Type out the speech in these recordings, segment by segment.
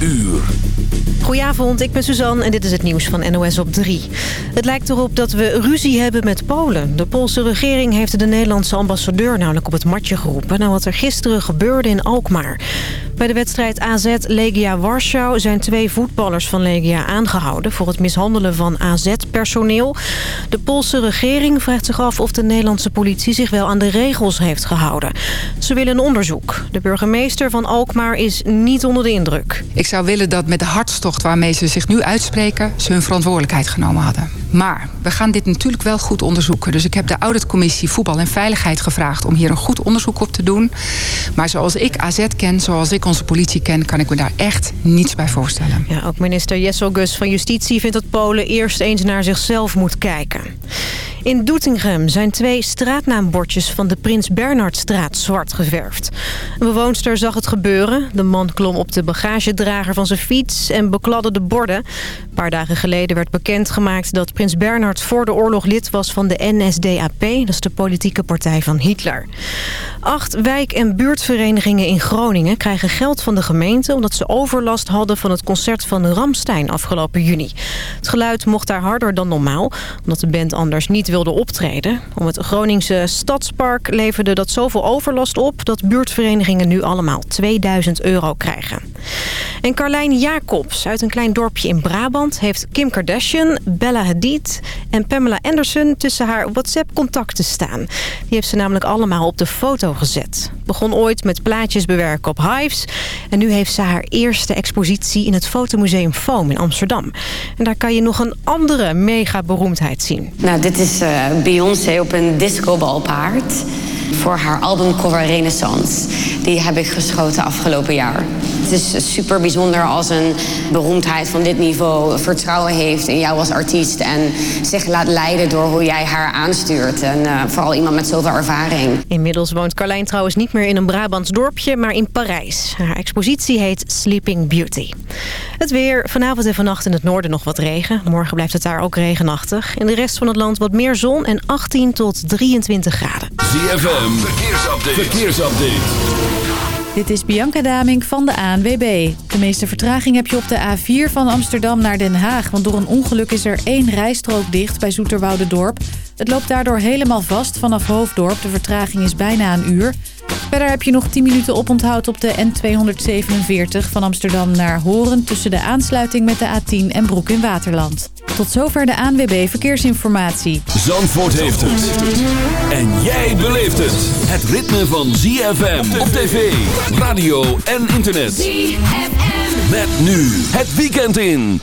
uur. Goedenavond, ik ben Suzanne en dit is het nieuws van NOS op 3. Het lijkt erop dat we ruzie hebben met Polen. De Poolse regering heeft de Nederlandse ambassadeur namelijk op het matje geroepen... na wat er gisteren gebeurde in Alkmaar. Bij de wedstrijd AZ-Legia Warschau zijn twee voetballers van Legia aangehouden... voor het mishandelen van AZ-personeel. De Poolse regering vraagt zich af of de Nederlandse politie zich wel aan de regels heeft gehouden. Ze willen een onderzoek. De burgemeester van Alkmaar is niet onder de indruk. Ik zou willen dat met de hartstocht waarmee ze zich nu uitspreken... ze hun verantwoordelijkheid genomen hadden. Maar we gaan dit natuurlijk wel goed onderzoeken. Dus ik heb de auditcommissie Voetbal en Veiligheid gevraagd... om hier een goed onderzoek op te doen. Maar zoals ik AZ ken, zoals ik onze politie ken... kan ik me daar echt niets bij voorstellen. Ja, ook minister Jessel Gus van Justitie vindt dat Polen eerst eens naar zichzelf moet kijken. In Doetinchem zijn twee straatnaambordjes van de Prins Bernhardstraat zwart geverfd. Een bewoonster zag het gebeuren. De man klom op de bagagedrager van zijn fiets en bekladde de borden. Een paar dagen geleden werd bekendgemaakt dat Prins Bernhard voor de oorlog lid was van de NSDAP. Dat is de politieke partij van Hitler. Acht wijk- en buurtverenigingen in Groningen krijgen geld van de gemeente... omdat ze overlast hadden van het concert van Ramstein afgelopen juni. Het geluid mocht daar harder dan normaal, omdat de band anders niet wilde optreden. Om het Groningse Stadspark leverde dat zoveel overlast op... dat buurtverenigingen nu allemaal 2000 euro krijgen. En Carlijn Jacobs uit een klein dorpje in Brabant... heeft Kim Kardashian, Bella Hadid en Pamela Anderson... tussen haar WhatsApp-contacten staan. Die heeft ze namelijk allemaal op de foto gezet. Begon ooit met plaatjes bewerken op Hives... en nu heeft ze haar eerste expositie in het fotomuseum Foam in Amsterdam. En daar kan je nog een andere mega-beroemdheid zien. Nou, dit is uh, Beyoncé op een discobalpaard voor haar albumcover Renaissance. Die heb ik geschoten afgelopen jaar. Het is super bijzonder als een beroemdheid van dit niveau vertrouwen heeft in jou als artiest. En zich laat leiden door hoe jij haar aanstuurt. En uh, vooral iemand met zoveel ervaring. Inmiddels woont Carlijn trouwens niet meer in een Brabants dorpje, maar in Parijs. Haar expositie heet Sleeping Beauty. Het weer. Vanavond en vannacht in het noorden nog wat regen. Morgen blijft het daar ook regenachtig. In de rest van het land wat meer zon en 18 tot 23 graden. ZFM. Verkeersupdate. Verkeersupdate. Dit is Bianca Daming van de ANWB. De meeste vertraging heb je op de A4 van Amsterdam naar Den Haag. Want door een ongeluk is er één rijstrook dicht bij Zoeterwoude-dorp. Het loopt daardoor helemaal vast vanaf Hoofddorp. De vertraging is bijna een uur. Verder heb je nog 10 minuten oponthoud op de N247 van Amsterdam naar Horen... tussen de aansluiting met de A10 en Broek in Waterland. Tot zover de ANWB Verkeersinformatie. Zandvoort heeft het. En jij beleeft het. Het ritme van ZFM op tv, radio en internet. ZFM. Met nu het weekend in.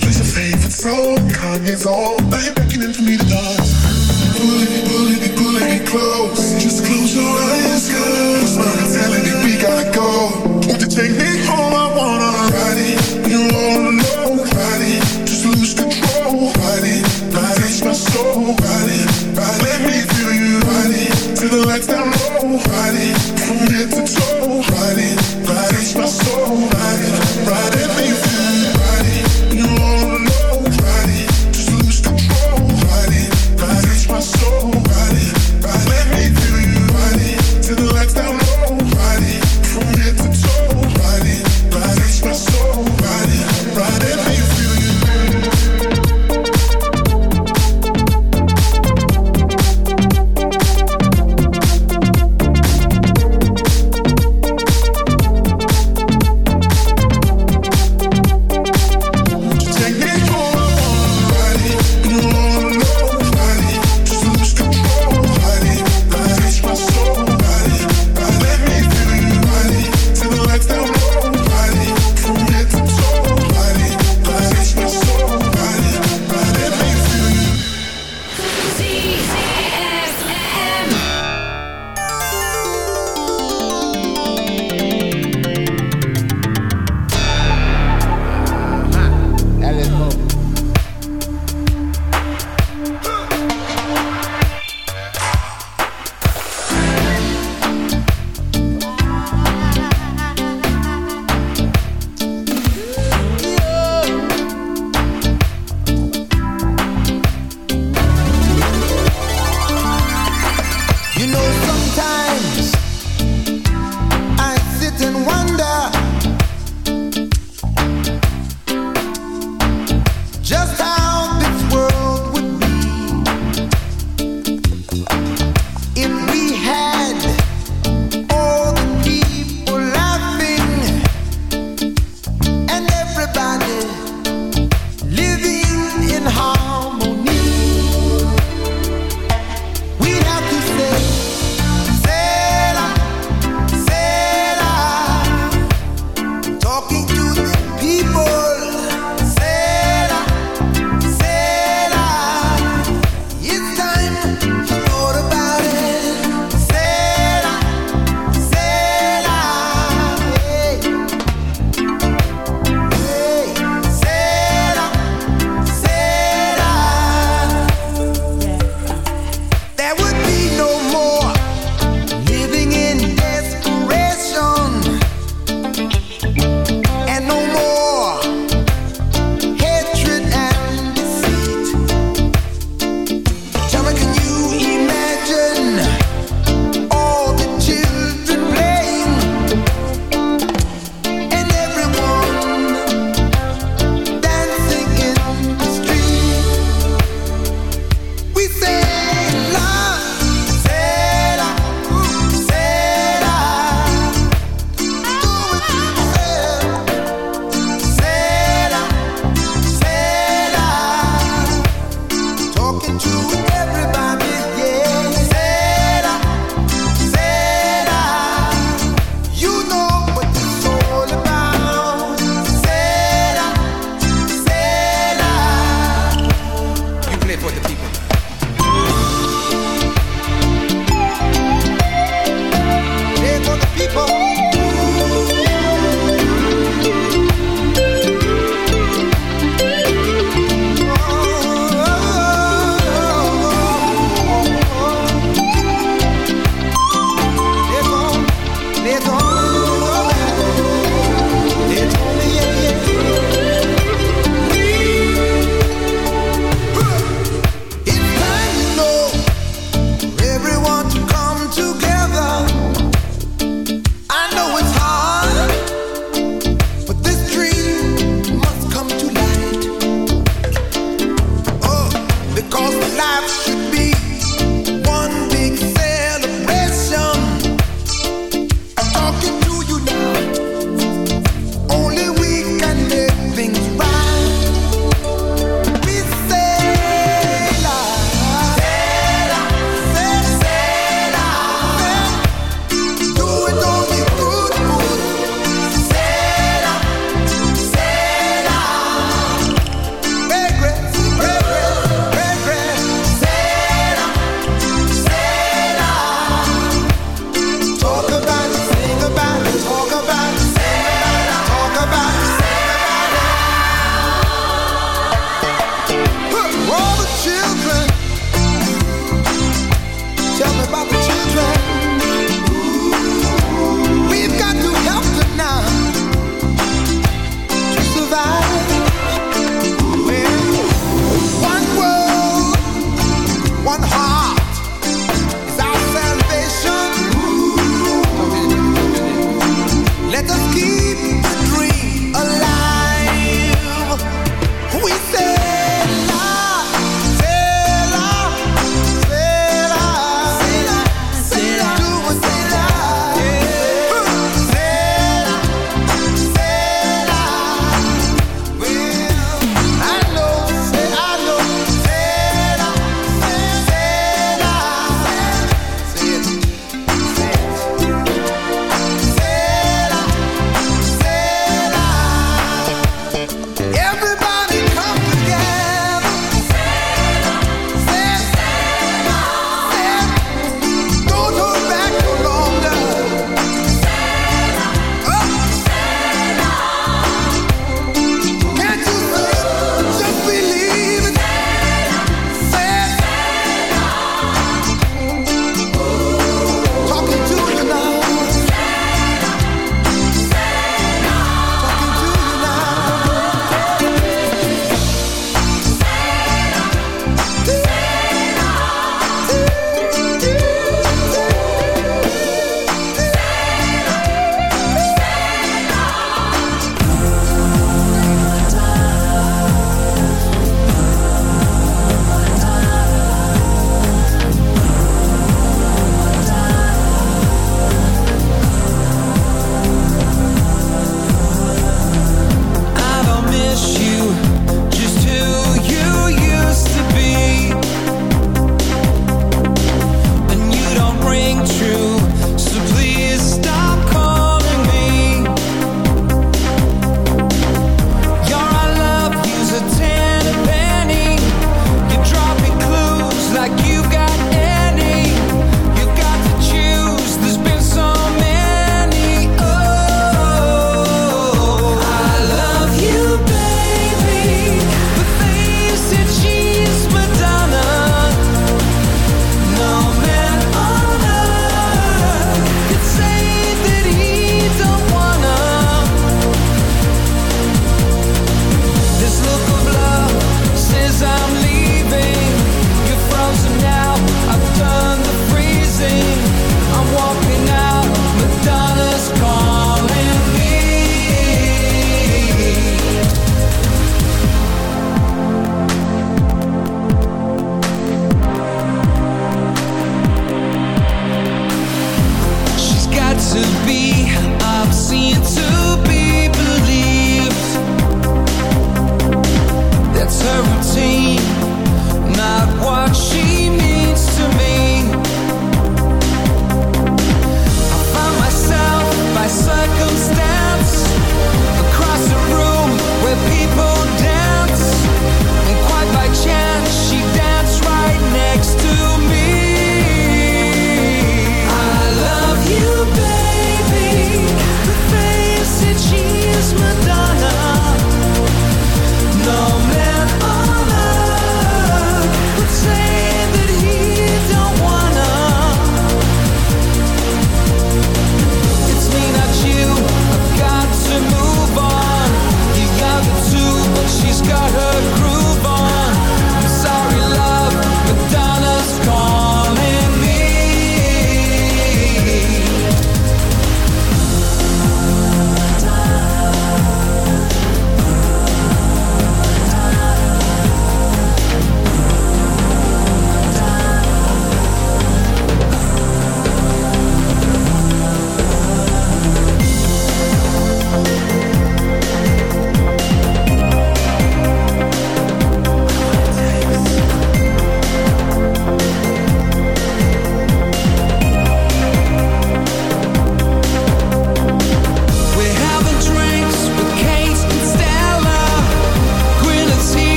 your favorite song. Kanye's on, now you're beckoning for me to dance. Pulling me, pulling me, pulling me close. Just close your eyes, girl. Cause my telling me we gotta go. Won't you take me home? I wanna ride it. You all alone, ride it. Just lose control, ride it. Ride it, my soul, ride it. Ride it. Let me feel you, ride it. Till the lights down low.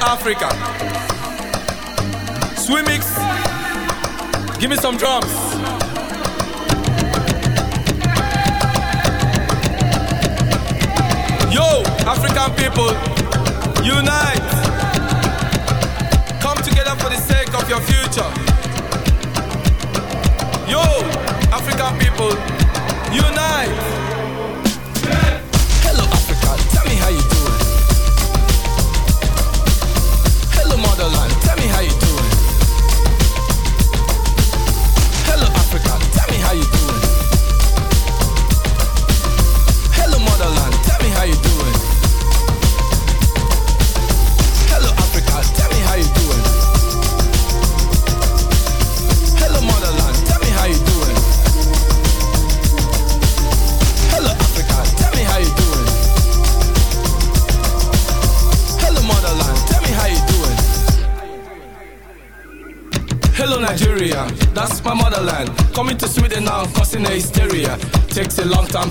Africa. Swimix, give me some drums.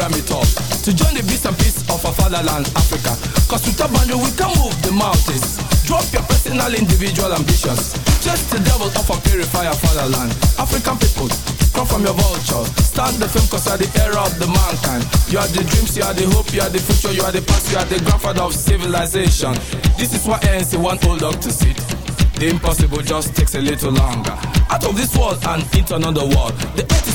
Pyramid top to join the beast and peace of our fatherland, Africa. Cause with a boundary we can move the mountains. Drop your personal, individual ambitions. Just the devil of a purifier fatherland. African people, come from your vulture. Start the film cause you are the era of the mankind. You are the dreams, you are the hope, you are the future, you are the past, you are the grandfather of civilization. This is why ANC want old dog to sit. The impossible just takes a little longer. Out of this world and into another world. The earth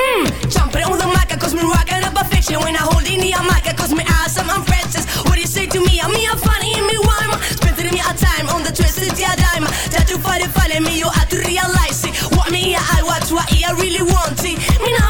Mm, jumping on the mic, cause me rockin' up a fiction. When I hold in the mic, cause me awesome, I'm Francis. What do you say to me? I'm me, I'm funny, and me rhyme. Spending me a time on the twisted yeah dime. That you find it funny, me, you have to realize it. What me, I watch, what I really want it. Me not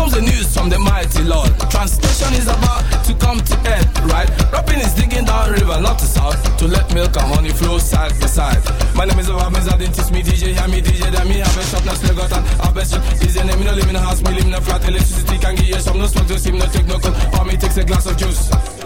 Comes the news from the mighty Lord. Translation is about to come to end, right? Rapping is digging down river, not to south, to let milk and honey flow side by side. My name is Obama, I didn't teach me DJ, hear me DJ, then me have a shop, now still got an have a shop. Is your name, me no live in a house, me live in a flat, electricity can give you some, no smoke, no steam, no take no cold, or me takes a glass of juice.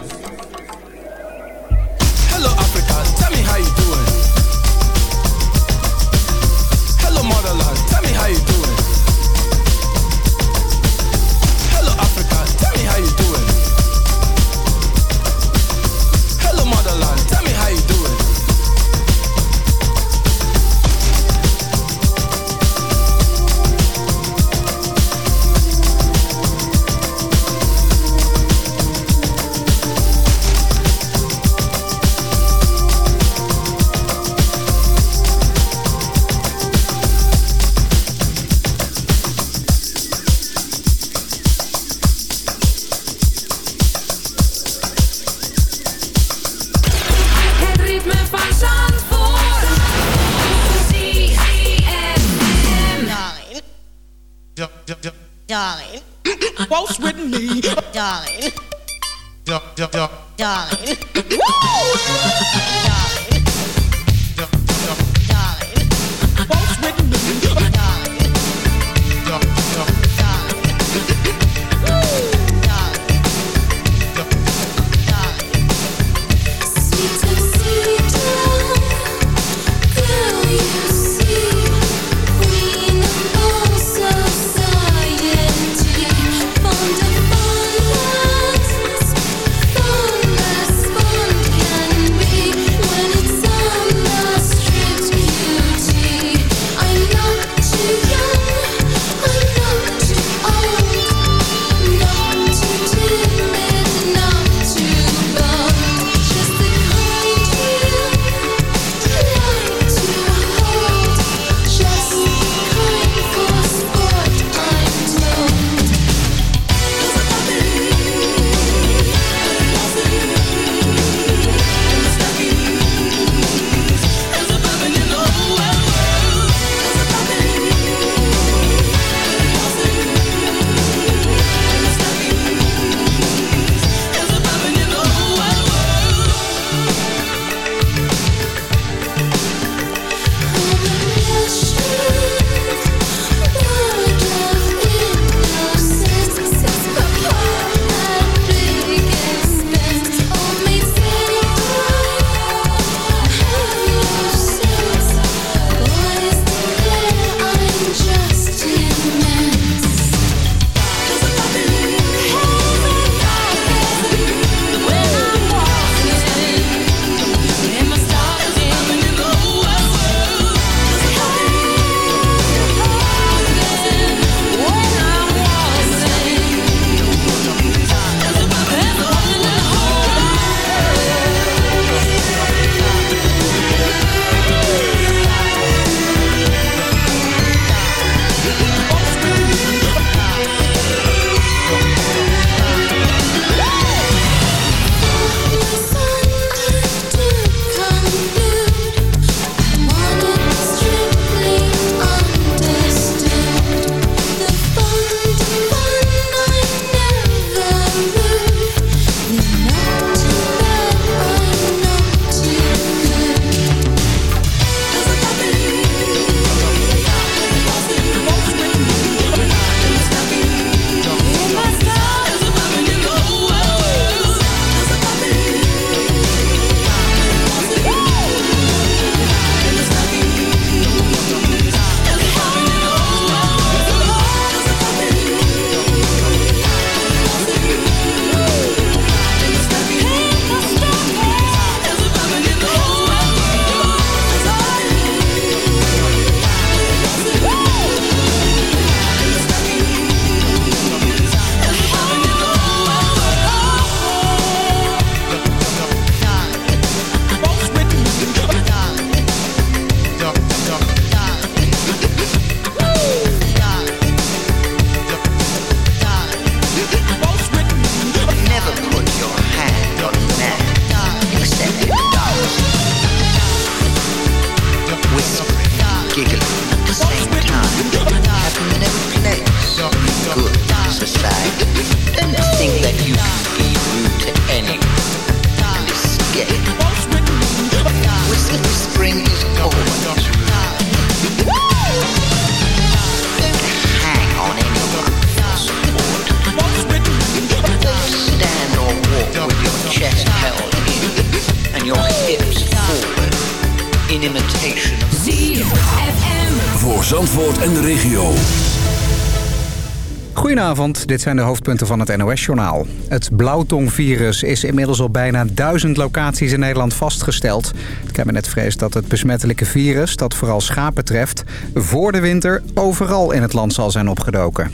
Dit zijn de hoofdpunten van het NOS-journaal. Het blauwtongvirus is inmiddels op bijna duizend locaties in Nederland vastgesteld. Het kabinet vreest dat het besmettelijke virus, dat vooral schapen treft... voor de winter overal in het land zal zijn opgedoken.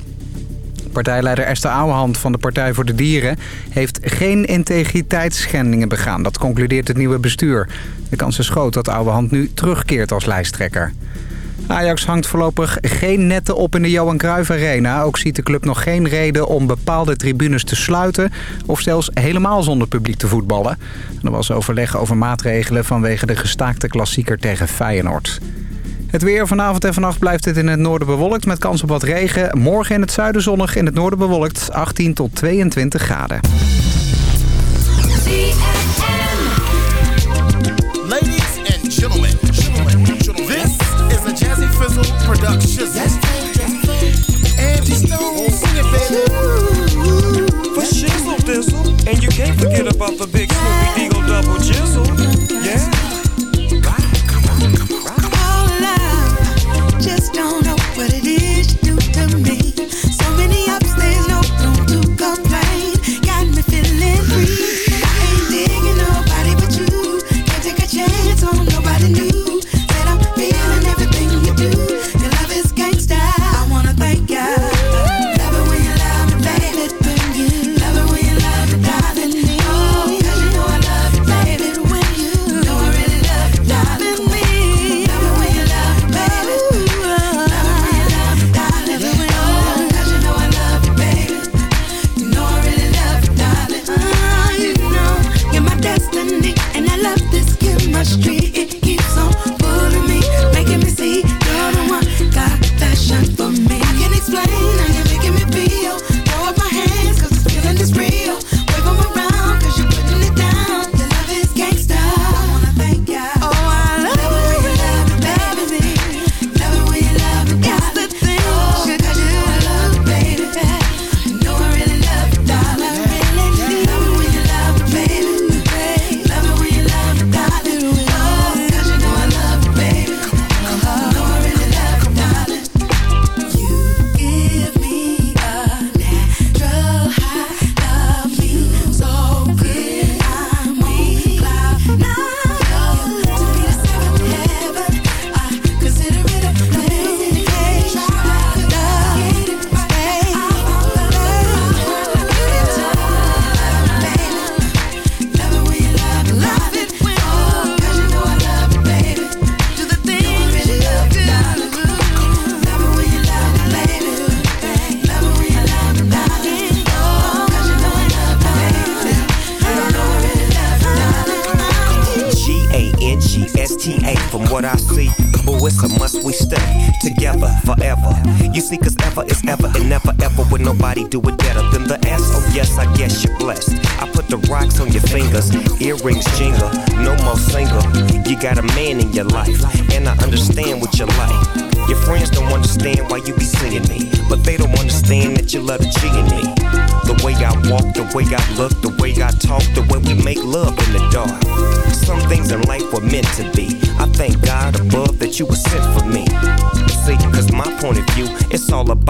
Partijleider Esther Ouwehand van de Partij voor de Dieren... heeft geen integriteitsschendingen begaan. Dat concludeert het nieuwe bestuur. De kans is groot dat Ouwehand nu terugkeert als lijsttrekker. Ajax hangt voorlopig geen netten op in de Johan Cruijff Arena. Ook ziet de club nog geen reden om bepaalde tribunes te sluiten... of zelfs helemaal zonder publiek te voetballen. Er was overleg over maatregelen vanwege de gestaakte klassieker tegen Feyenoord. Het weer vanavond en vannacht blijft het in het noorden bewolkt met kans op wat regen. Morgen in het zuiden zonnig, in het noorden bewolkt 18 tot 22 graden. Productions. That's Angie Stone baby. For shizzle, dizzle. And you can't forget about the big Snoopy D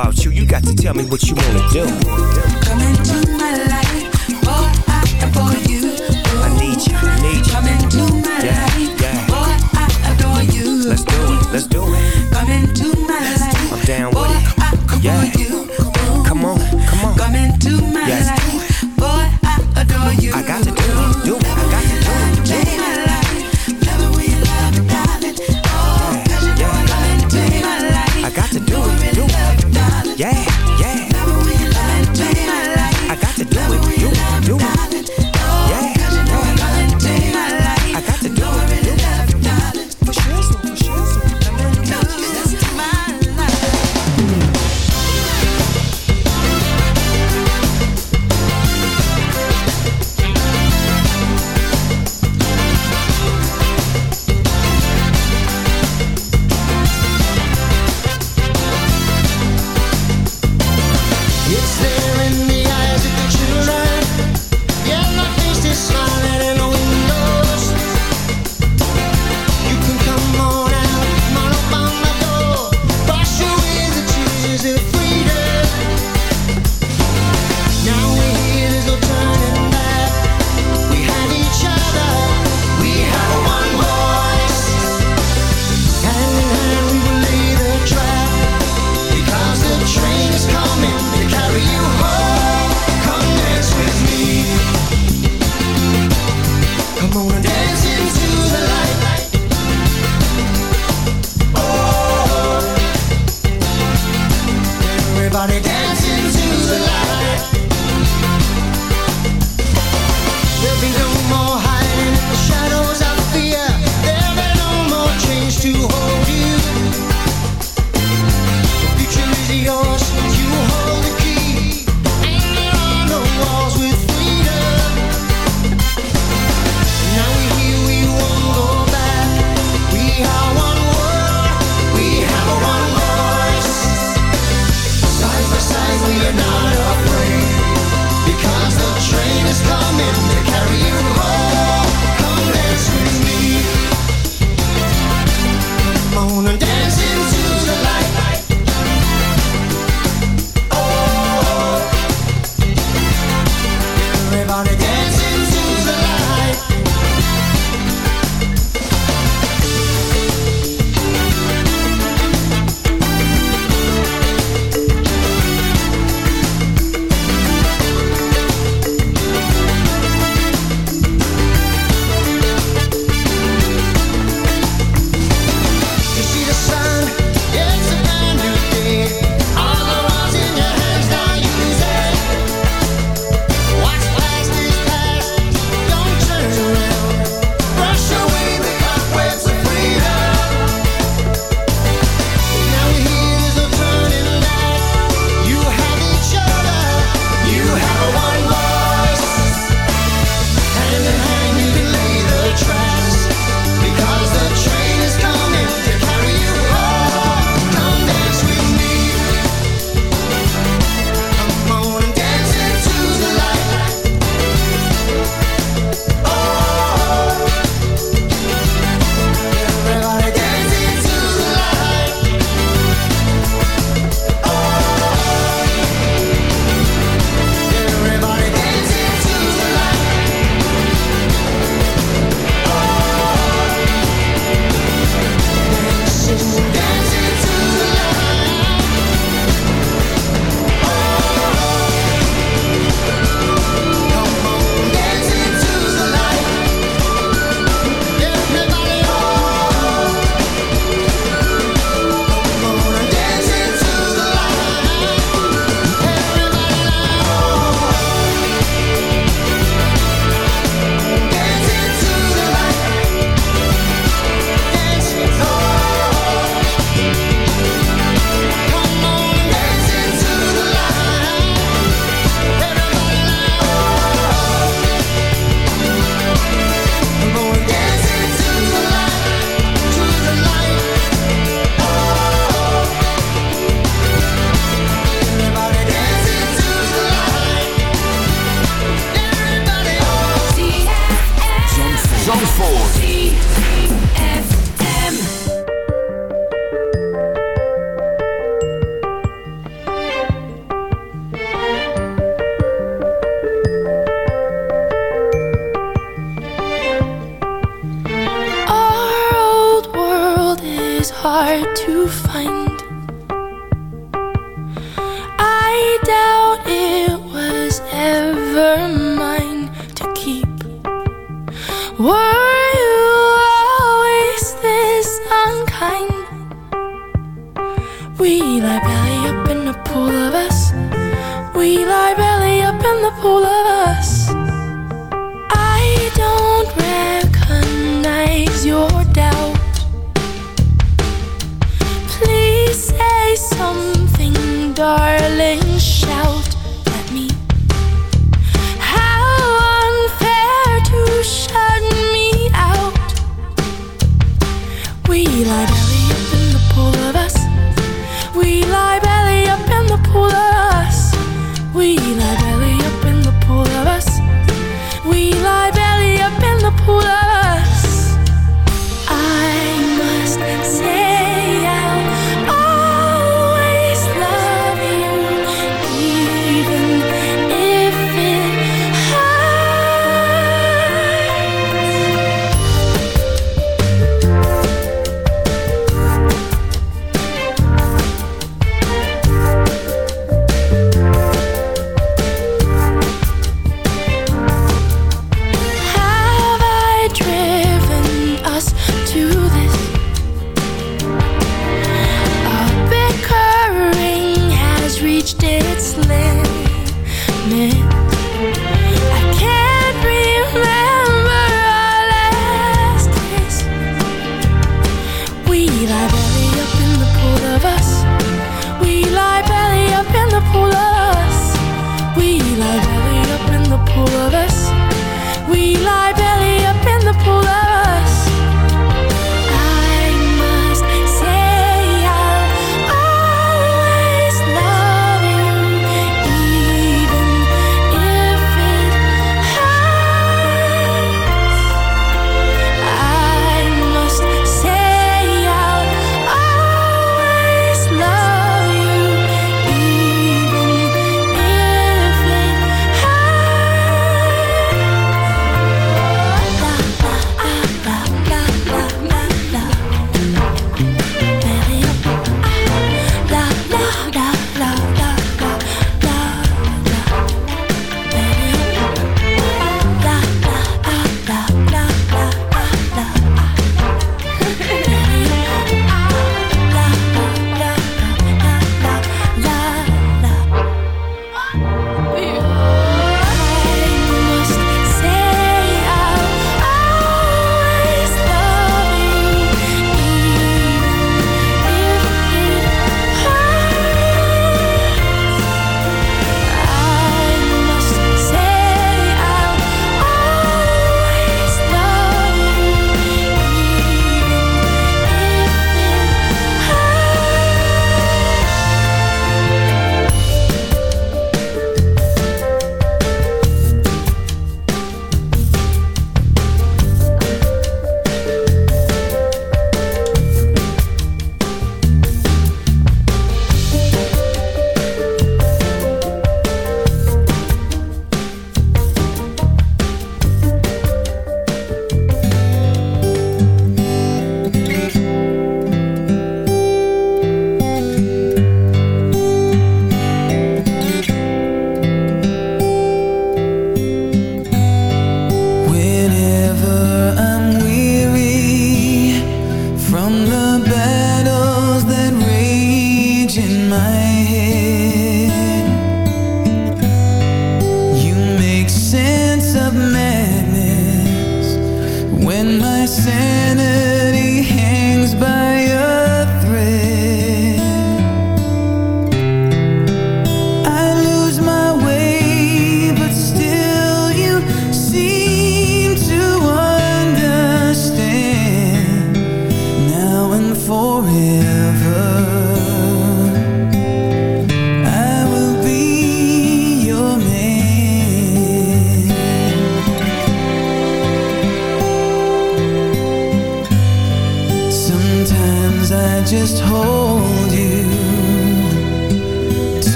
about you. You got to tell me what you wanna do.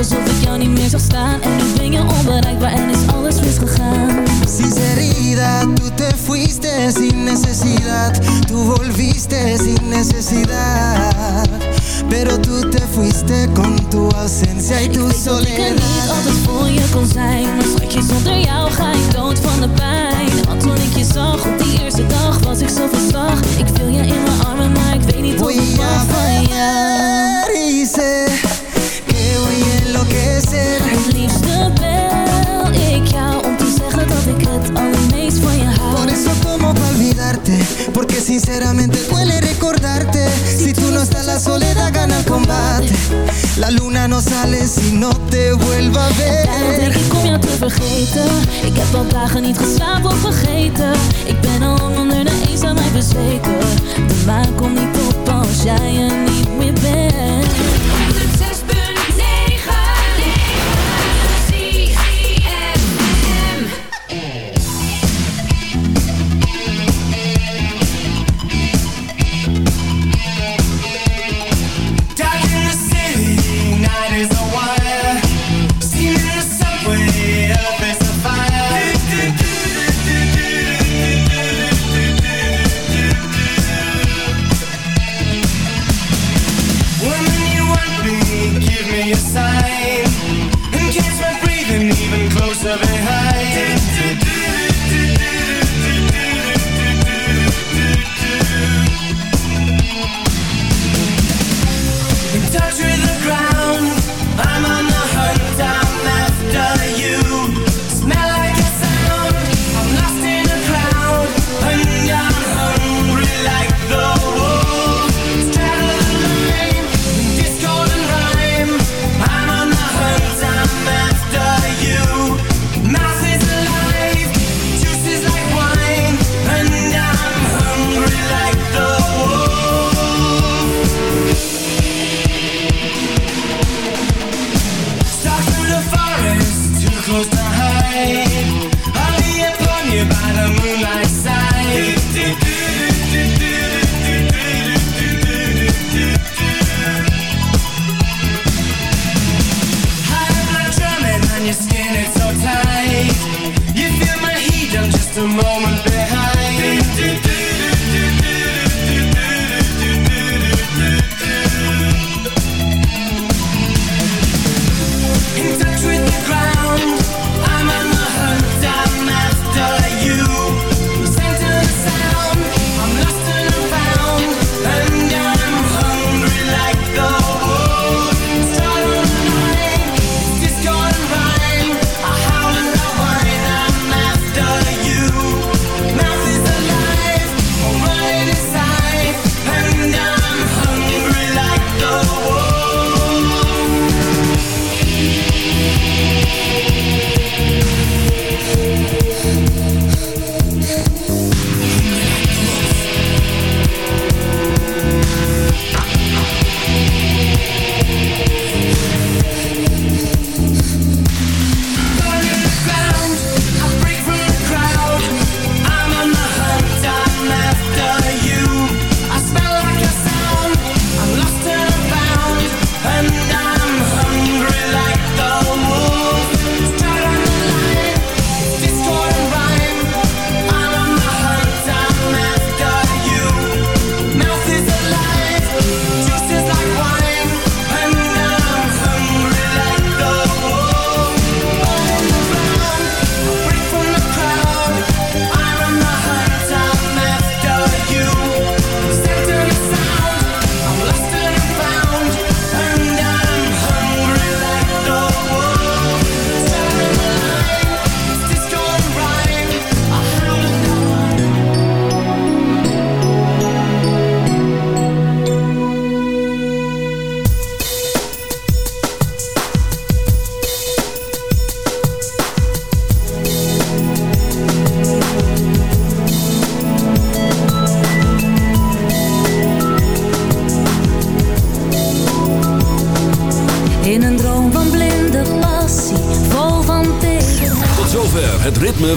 alsof ik jou niet meer zag staan. En nu ben je onbereikbaar en is alles misgegaan. Sinceridad, tú te fuiste sin necesidad. Tú volviste sin necesidad. Pero tú te fuiste con tu ausencia y tu ik soledad Ik weet dat ik niet altijd voor je kon zijn. Maar schatje, zonder jou ga ik dood van de pijn. Want toen ik je zag op die eerste dag was ik zo verslag. Ik viel je in mijn armen, maar ik weet niet hoe ik van je. Hice enloquecer Liefste bel ik jou om te zeggen dat ik het allermeest van je hou. Por eso como pa olvidarte Porque sinceramente duele recordarte. Si tú no estás la soledad gana el combate. La luna no sale si no te vuelva a ver. Daarom denk ik om jou te vergeten. Ik heb al dagen niet geslapen of vergeten. Ik ben al onder de eens aan mij bezweken. De maan komt niet op als jij er niet meer bent.